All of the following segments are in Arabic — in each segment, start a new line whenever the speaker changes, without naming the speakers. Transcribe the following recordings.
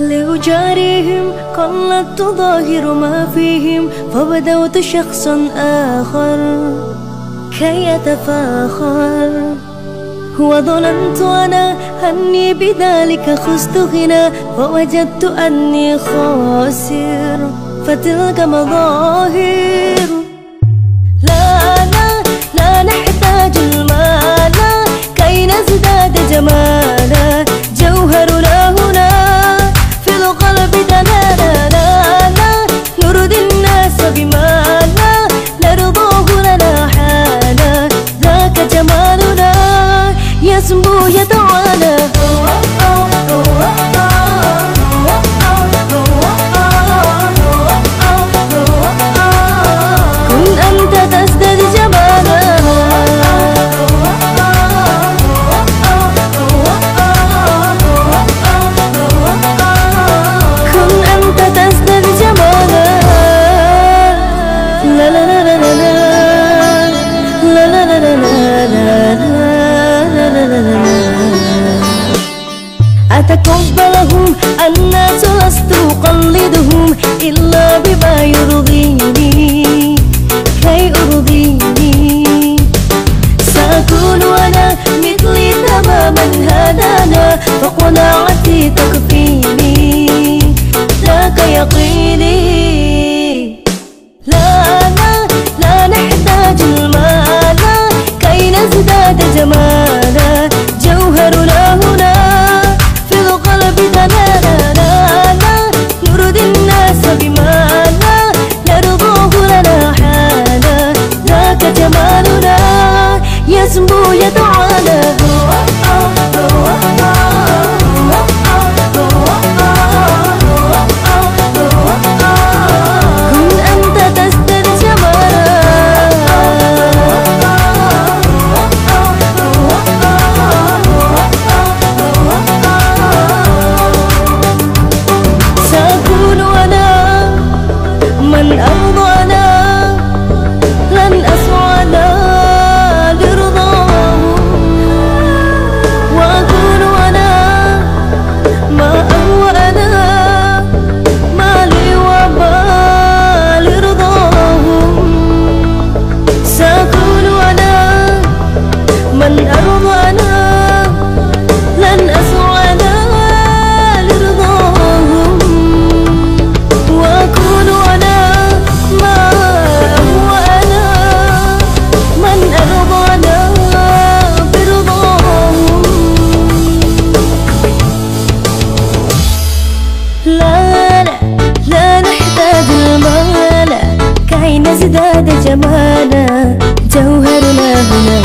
لأجاريهم قلت تظاهر ما فيهم فبدوت شخصا آخر كي يتفاخر وظننت أنا أني بذلك خست غنى فوجدت أني خاسر فتلك مظاهر لا لا لا نحتاج المال كي نزداد جمالا أتقبلهم الناس لست أقلدهم إلا بما يرضيني كي أرضيني. سأكون أنا مثلي تماما هدانا فقناعتي القلب دلالا لا لا نرضي الناس بما لا نرضاه لنا حالا ذاك جمالنا يسمو يتعالى نزداد جمالا جوهرنا هنا.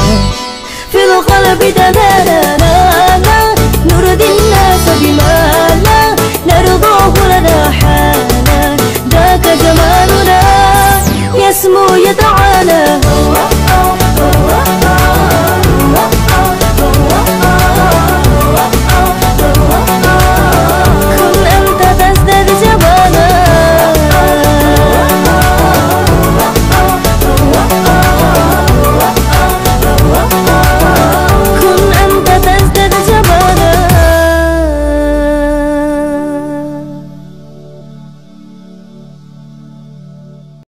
في القلب لا نرضي الناس بما لا نرضاه لنا حالا. ذاك جمالنا يسمو يتعالى